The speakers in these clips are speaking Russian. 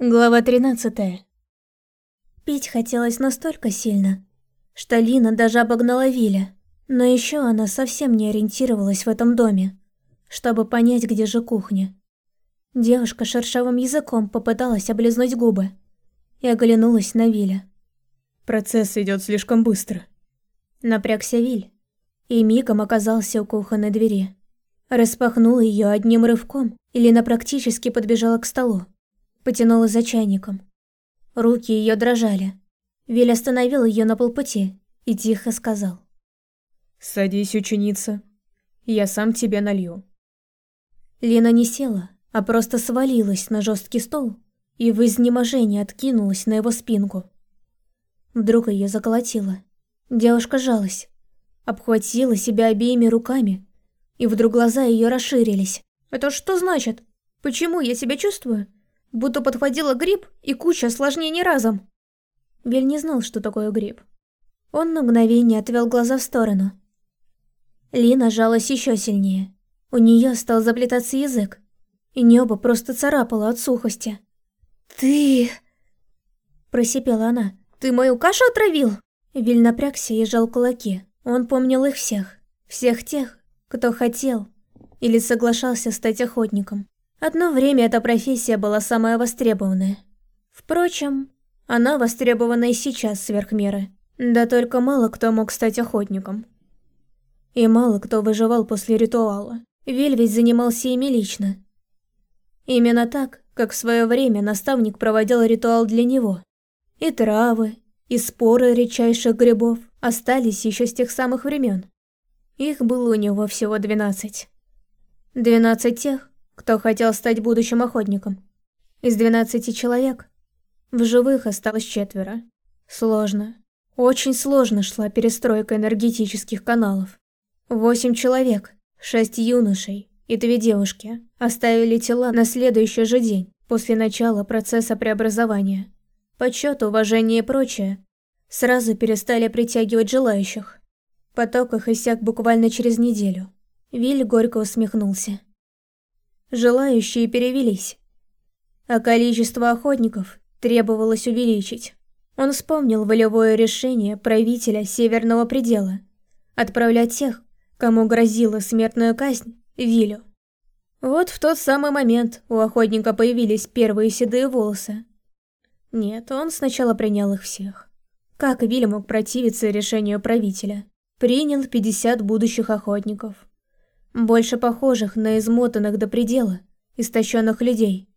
Глава 13. Пить хотелось настолько сильно, что Лина даже обогнала Виля. Но еще она совсем не ориентировалась в этом доме, чтобы понять, где же кухня. Девушка шершавым языком попыталась облизнуть губы и оглянулась на Виля. Процесс идет слишком быстро. Напрягся Виль и мигом оказался у кухонной двери. Распахнул ее одним рывком, и Лина практически подбежала к столу потянула за чайником. Руки ее дрожали. Виль остановил ее на полпути и тихо сказал. «Садись, ученица. Я сам тебе налью». Лена не села, а просто свалилась на жесткий стол и в изнеможении откинулась на его спинку. Вдруг ее заколотило. Девушка жалась, обхватила себя обеими руками, и вдруг глаза ее расширились. «Это что значит? Почему я себя чувствую, будто подхватила грипп и куча осложнений разом. Бель не знал, что такое грипп. Он на мгновение отвел глаза в сторону. Лина жалась еще сильнее. У нее стал заплетаться язык, и небо просто царапало от сухости. «Ты...» Просипела она. «Ты мою кашу отравил?» Виль напрягся и сжал кулаки. Он помнил их всех. Всех тех, кто хотел или соглашался стать охотником. Одно время эта профессия была самая востребованная. Впрочем, она востребована и сейчас сверх меры. Да только мало кто мог стать охотником. И мало кто выживал после ритуала. Виль ведь занимался ими лично. Именно так, как в свое время наставник проводил ритуал для него. И травы, и споры редчайших грибов остались еще с тех самых времен. Их было у него всего двенадцать. Двенадцать тех, кто хотел стать будущим охотником. Из 12 человек в живых осталось четверо. Сложно. Очень сложно шла перестройка энергетических каналов. Восемь человек, шесть юношей и две девушки оставили тела на следующий же день после начала процесса преобразования. Подсчет, уважение и прочее сразу перестали притягивать желающих. Поток их иссяк буквально через неделю. Виль горько усмехнулся желающие перевелись. А количество охотников требовалось увеличить. Он вспомнил волевое решение правителя Северного Предела отправлять тех, кому грозила смертная казнь, Вилю. Вот в тот самый момент у охотника появились первые седые волосы. Нет, он сначала принял их всех. Как Виль мог противиться решению правителя? Принял 50 будущих охотников больше похожих на измотанных до предела, истощенных людей.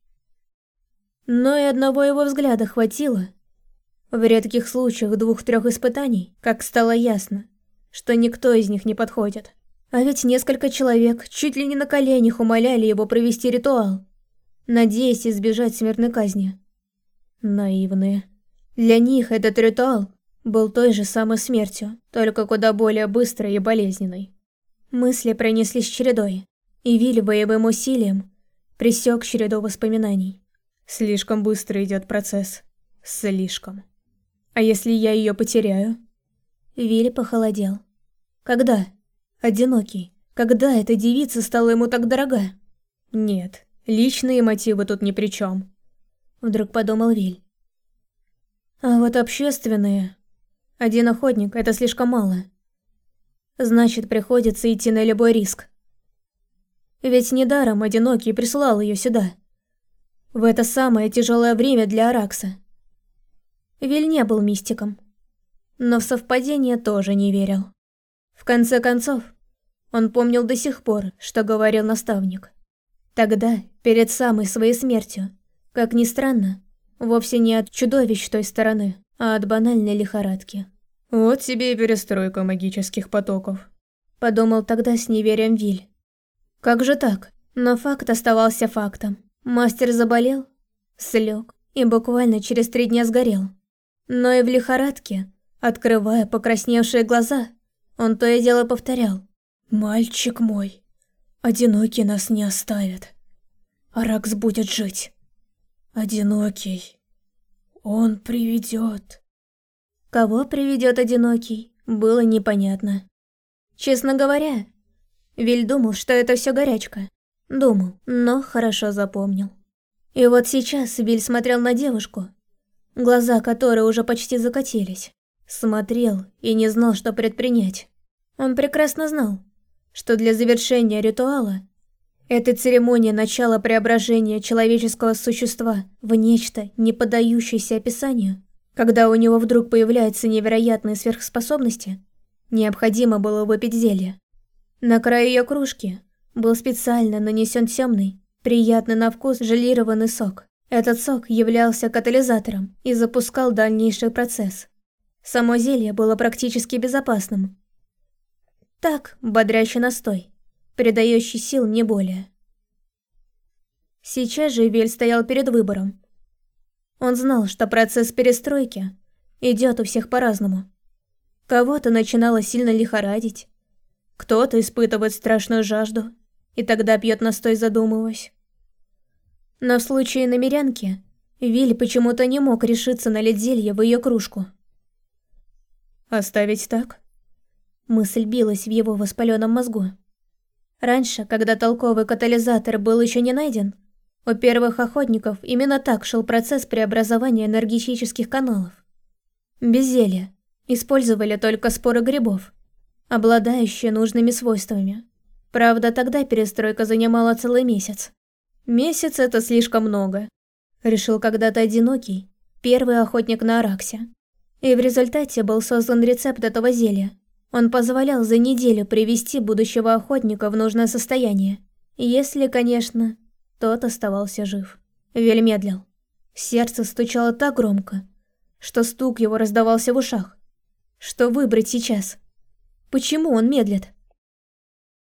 Но и одного его взгляда хватило. В редких случаях двух-трех испытаний, как стало ясно, что никто из них не подходит. А ведь несколько человек чуть ли не на коленях умоляли его провести ритуал, надеясь избежать смертной казни. Наивные. Для них этот ритуал был той же самой смертью, только куда более быстрой и болезненной. Мысли пронеслись чередой, и Вилли боевым усилием пресек череду воспоминаний. Слишком быстро идет процесс. Слишком. А если я ее потеряю? Вилли похолодел. Когда? Одинокий. Когда эта девица стала ему так дорога? Нет, личные мотивы тут ни при чем. Вдруг подумал Виль. А вот общественные... Один охотник — это слишком мало значит приходится идти на любой риск. Ведь недаром Одинокий прислал ее сюда. В это самое тяжелое время для Аракса. Виль не был мистиком, но в совпадение тоже не верил. В конце концов, он помнил до сих пор, что говорил наставник. Тогда, перед самой своей смертью, как ни странно, вовсе не от чудовищ той стороны, а от банальной лихорадки. «Вот тебе и перестройка магических потоков», — подумал тогда с неверием Виль. Как же так? Но факт оставался фактом. Мастер заболел, слег и буквально через три дня сгорел. Но и в лихорадке, открывая покрасневшие глаза, он то и дело повторял. «Мальчик мой, одинокий нас не оставит. Аракс будет жить. Одинокий. Он приведет Кого приведет одинокий, было непонятно. Честно говоря, Виль думал, что это все горячка. Думал, но хорошо запомнил. И вот сейчас Виль смотрел на девушку, глаза которой уже почти закатились. Смотрел и не знал, что предпринять. Он прекрасно знал, что для завершения ритуала этой церемонии начала преображения человеческого существа в нечто, не поддающееся описанию, когда у него вдруг появляются невероятные сверхспособности, необходимо было выпить зелье. На краю ее кружки был специально нанесен темный, приятный на вкус желированный сок. Этот сок являлся катализатором и запускал дальнейший процесс. Само зелье было практически безопасным. Так, бодрящий настой, придающий сил не более. Сейчас же Вель стоял перед выбором. Он знал, что процесс перестройки идет у всех по-разному. Кого-то начинало сильно лихорадить, кто-то испытывает страшную жажду, и тогда пьет настой задумываясь. Но в случае намерянки, Виль почему-то не мог решиться налить зелье в ее кружку. «Оставить так?» Мысль билась в его воспаленном мозгу. Раньше, когда толковый катализатор был еще не найден, у первых охотников именно так шел процесс преобразования энергетических каналов. Без. Использовали только споры грибов обладающие нужными свойствами. Правда, тогда перестройка занимала целый месяц. Месяц — это слишком много. Решил когда-то одинокий, первый охотник на Араксе. И в результате был создан рецепт этого зелья. Он позволял за неделю привести будущего охотника в нужное состояние. Если, конечно, тот оставался жив. Вель медлил. Сердце стучало так громко, что стук его раздавался в ушах. Что выбрать сейчас? Почему он медлит?